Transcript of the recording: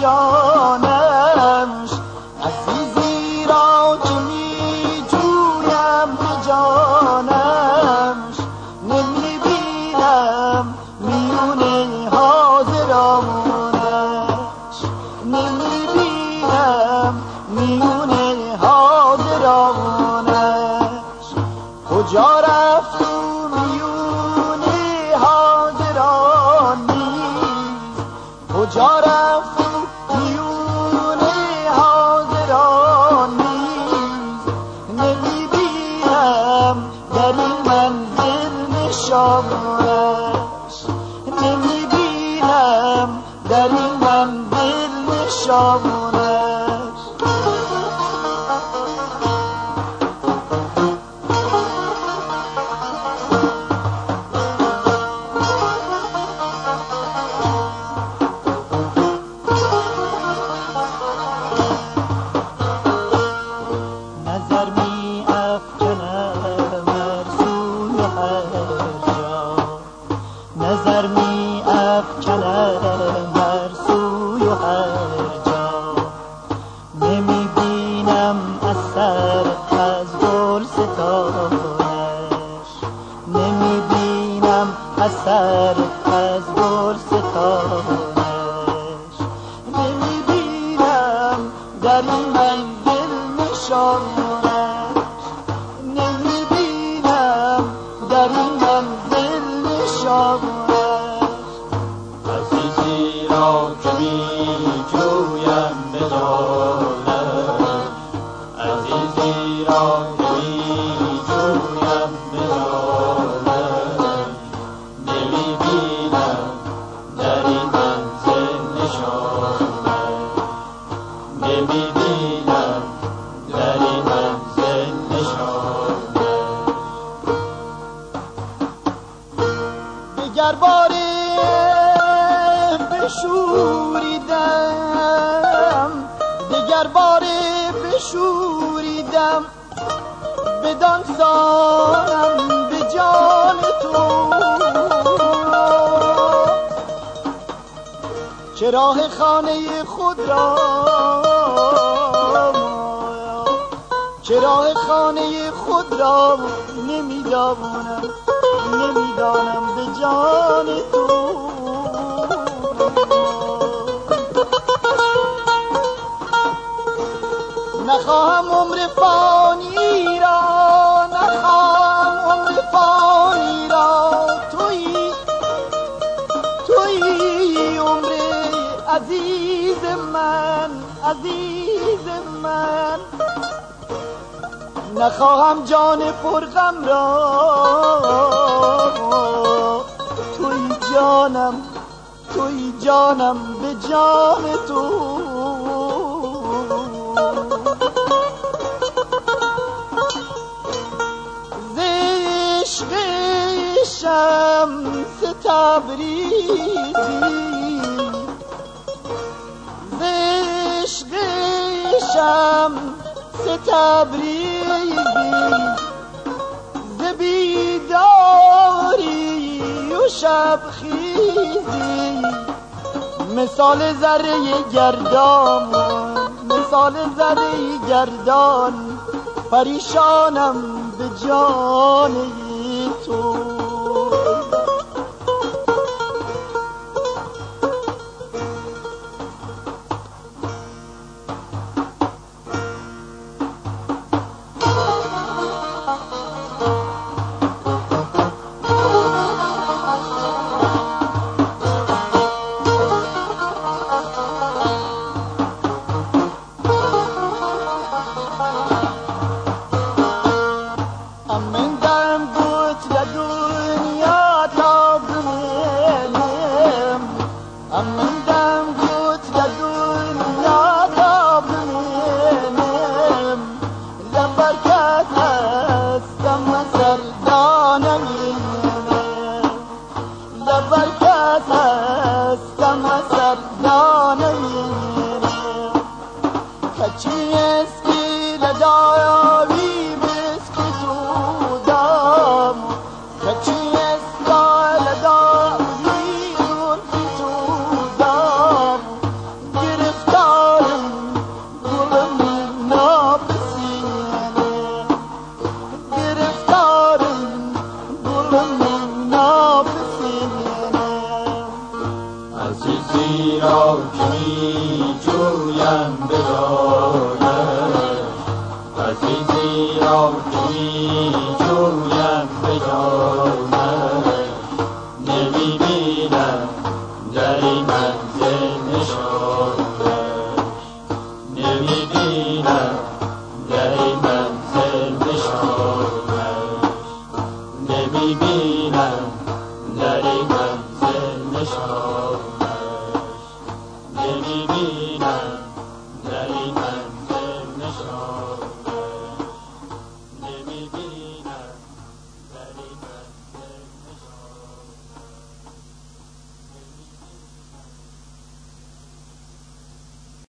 جانمش عزیزی را که می جویم به جانمش نمی بینم میون حاضرانش. نمی بینم میون حاضرانش. کجا رفتون John این منزل نشانش نمی‌بینم در این منزل نشانش در این منزل نشانش نمی بینم در این منزل نشانش عزیزی را که دگر باره بشوریدم دگر باره بشوریدم بدان سانم به جان تو. چراغ خانه خود را چراغ خانه خود را نمی‌دانم. نمی‌دانم به جان تو. نخواهم عمر فانی را نخواهم عمر فانی را. تویی تویی عمر عزیز من عزیز من. نخواهم جان پرغم را. توی جانم توی جانم به جان تو. زشق شمس تبریزی. زشق شمس تبریزی. و شب خیزی مثال ذره گردان مثال ذره گردان پریشانم به جان تو. سردانمینم کچی اسکی لدایاوی عزیزی را که می جویم به جایش عزیزی را که می جویم Allah.